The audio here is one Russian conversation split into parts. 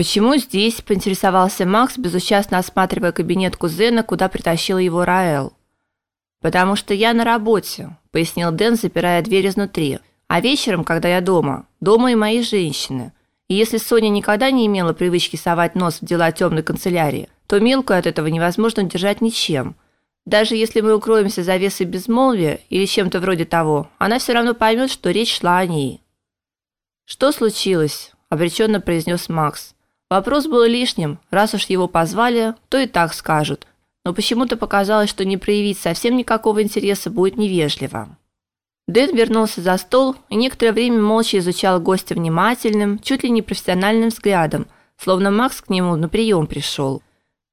Почему здесь? поинтересовался Макс, безучастно осматривая кабинет кузена, куда притащил его Раэл. Потому что я на работе, пояснил Дэн, запирая дверь изнутри. А вечером, когда я дома, дома и мои женщины. И если Соня никогда не имела привычки совать нос в дела темной канцелярии, то мелкую от этого невозможно удержать ничем. Даже если мы укроемся завесой безмолвия или чем-то вроде того, она все равно поймет, что речь шла о ней. Что случилось? обреченно произнес Макс. Вопрос был лишним, раз уж его позвали, то и так скажут. Но почему-то показалось, что не проявить совсем никакого интереса будет невежливо. Дэн вернулся за стол и некоторое время молча изучал гостя внимательным, чуть ли не профессиональным взглядом, словно Макс к нему на прием пришел.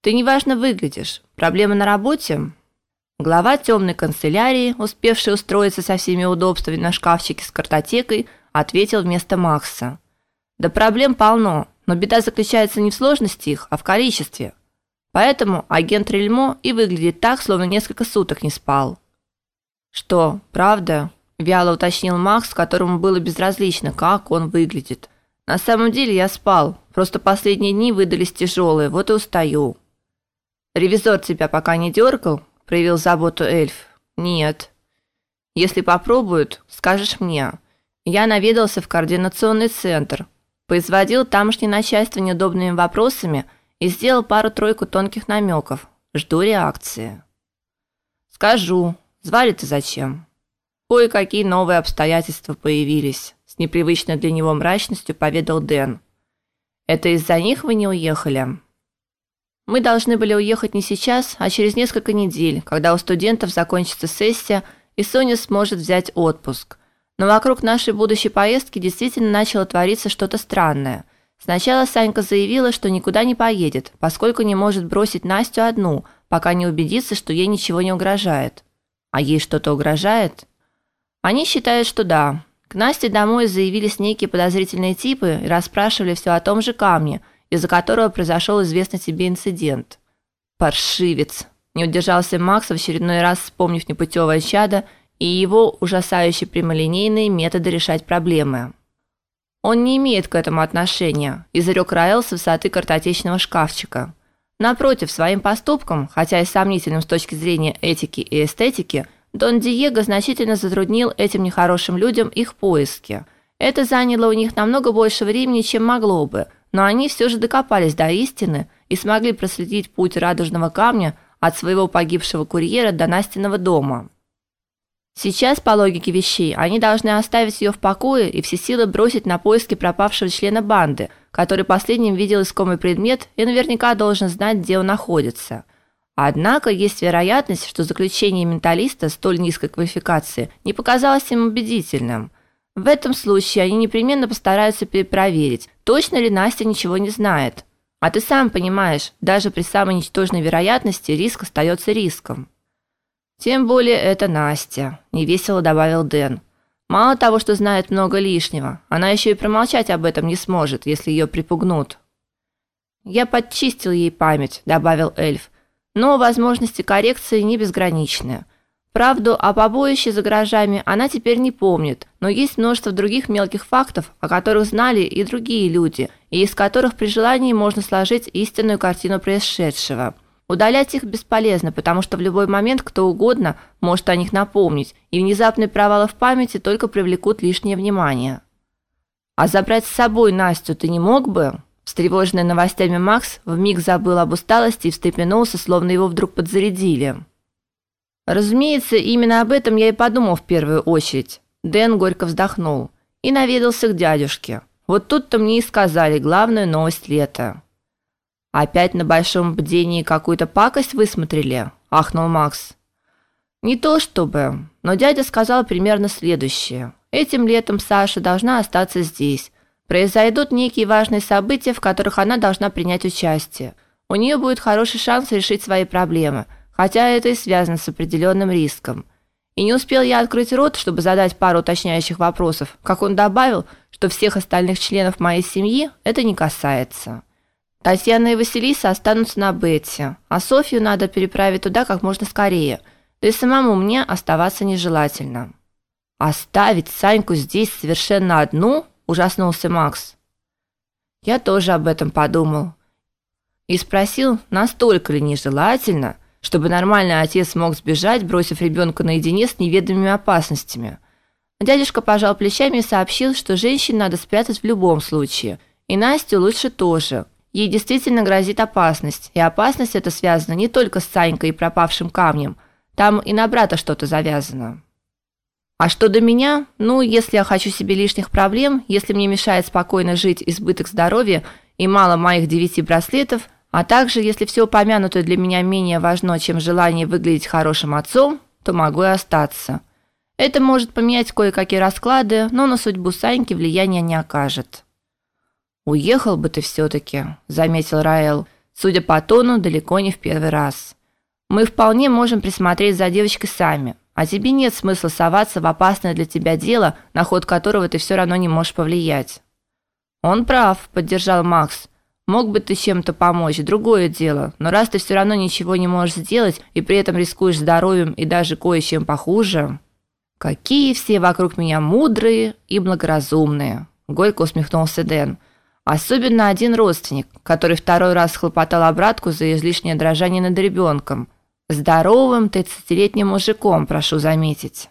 Ты неважно выглядишь. Проблема на работе? Глава темной канцелярии, успевший устроиться со всеми удобствами на шкафчике с картотекой, ответил вместо Макса. Да проблем полно, но беда заключается не в сложности их, а в количестве. Поэтому агент Рельмо и выглядит так, словно несколько суток не спал. Что, правда? вяло уточнил Макс, которому было безразлично, как он выглядит. На самом деле я спал, просто последние дни выдались тяжелые, вот и устаю. Ревизор тебя пока не дергал? проявил заботу эльф. Нет. Если попробуют, скажешь мне. Я наведался в координационный центр, поизводил тамошнее начальство неудобными вопросами и сделал пару-тройку тонких намеков. Жду реакции. Скажу. Звали-то зачем? Кое-какие новые обстоятельства появились, с непривычной для него мрачностью поведал Дэн. Это из-за них вы не уехали? Мы должны были уехать не сейчас, а через несколько недель, когда у студентов закончится сессия, и Соня сможет взять отпуск. Но вокруг нашей будущей поездки действительно начало твориться что-то странное. Сначала Санька заявила, что никуда не поедет, поскольку не может бросить Настю одну, пока не убедится, что ей ничего не угрожает. А ей что-то угрожает? Они считают, что да. К Насте домой заявились некие подозрительные типы и расспрашивали все о том же камне – из-за которого произошел известный тебе инцидент. Паршивец. Не удержался Макс в очередной раз, вспомнив непутевое чадо и его ужасающе прямолинейные методы решать проблемы. Он не имеет к этому отношения, изрек Раэл с высоты картотечного шкафчика. Напротив, своим поступком, хотя и сомнительным с точки зрения этики и эстетики, Дон Диего значительно затруднил этим нехорошим людям их поиски. Это заняло у них намного больше времени, чем могло бы, но они все же докопались до истины и смогли проследить путь радужного камня от своего погибшего курьера до Настиного дома. Сейчас, по логике вещей, они должны оставить ее в покое и все силы бросить на поиски пропавшего члена банды, который последним видел искомый предмет и наверняка должен знать, где он находится. Однако есть вероятность, что заключение менталиста столь низкой квалификации не показалось им убедительным – в этом случае они непременно постараются перепроверить, точно ли Настя ничего не знает. А ты сам понимаешь, даже при самой ничтожной вероятности риск остается риском. Тем более это Настя, невесело добавил Дэн. Мало того, что знает много лишнего, она еще и промолчать об этом не сможет, если ее припугнут. Я подчистил ей память, добавил эльф. Но возможности коррекции не безграничны. Правду о побоище за гаражами она теперь не помнит, но есть множество других мелких фактов, о которых знали и другие люди, и из которых при желании можно сложить истинную картину происшедшего. Удалять их бесполезно, потому что в любой момент кто угодно может о них напомнить, и внезапные провалы в памяти только привлекут лишнее внимание. А забрать с собой Настю ты не мог бы? Встревоженный новостями Макс вмиг забыл об усталости и встрепенулся, словно его вдруг подзарядили. Разумеется, именно об этом я и подумал в первую очередь. Дэн горько вздохнул и наведался к дядюшке. Вот тут-то мне и сказали главную новость лета. Опять на большом бдении какую-то пакость высмотрели, ахнул Макс. Не то чтобы, но дядя сказал примерно следующее: этим летом Саша должна остаться здесь. Произойдут некие важные события, в которых она должна принять участие. У нее будет хороший шанс решить свои проблемы хотя это и связано с определенным риском. И не успел я открыть рот, чтобы задать пару уточняющих вопросов, как он добавил, что всех остальных членов моей семьи это не касается. Татьяна и Василиса останутся на Бетте, а Софью надо переправить туда как можно скорее. Да и самому мне оставаться нежелательно. Оставить Саньку здесь совершенно одну? ужаснулся Макс. Я тоже об этом подумал. И спросил, настолько ли нежелательно, чтобы нормальный отец мог сбежать, бросив ребенка наедине с неведомыми опасностями. Дядюшка пожал плечами и сообщил, что женщин надо спрятать в любом случае, и Настю лучше тоже. Ей действительно грозит опасность, и опасность эта связана не только с Санькой и пропавшим камнем, там и на брата что-то завязано. А что до меня? Ну, если я хочу себе лишних проблем, если мне мешает спокойно жить избыток здоровья и мало моих девяти браслетов, а также если все упомянутое для меня менее важно, чем желание выглядеть хорошим отцом, то могу и остаться. Это может поменять кое-какие расклады, но на судьбу Саньки влияния не окажет. Уехал бы ты все таки заметил Раэл, судя по тону, далеко не в первый раз. Мы вполне можем присмотреть за девочкой сами. А тебе нет смысла соваться в опасное для тебя дело, на ход которого ты все равно не можешь повлиять. Он прав, поддержал Макс. Мог бы ты чем-то помочь, другое дело. Но раз ты все равно ничего не можешь сделать и при этом рискуешь здоровьем и даже кое-чем похуже, какие все вокруг меня мудрые и благоразумные, горько усмехнулся Дэн. Особенно один родственник, который второй раз хлопотал обратку за излишнее дрожание над ребенком. Здоровым тридцатилетним мужиком, прошу заметить.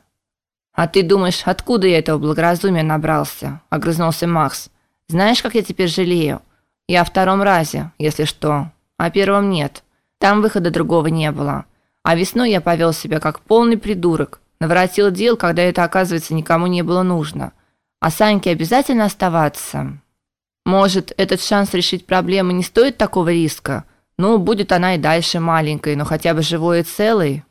А ты думаешь, откуда я этого благоразумия набрался? огрызнулся Макс. Знаешь, как я теперь жалею? Я о втором разе, если что, а первом нет. Там выхода другого не было. А весной я повел себя как полный придурок, наворотил дел, когда это, оказывается, никому не было нужно. А Саньке обязательно оставаться. Может, этот шанс решить проблемы не стоит такого риска? Ну, будет она и дальше маленькой, но хотя бы живой и целой.